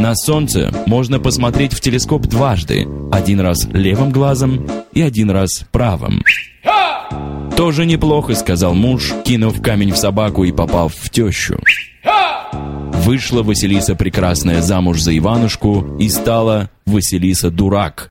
На солнце можно посмотреть в телескоп дважды. Один раз левым глазом и один раз правым. «Тоже неплохо», — сказал муж, кинув камень в собаку и попав в тещу. Вышла Василиса Прекрасная замуж за Иванушку и стала Василиса Дурак.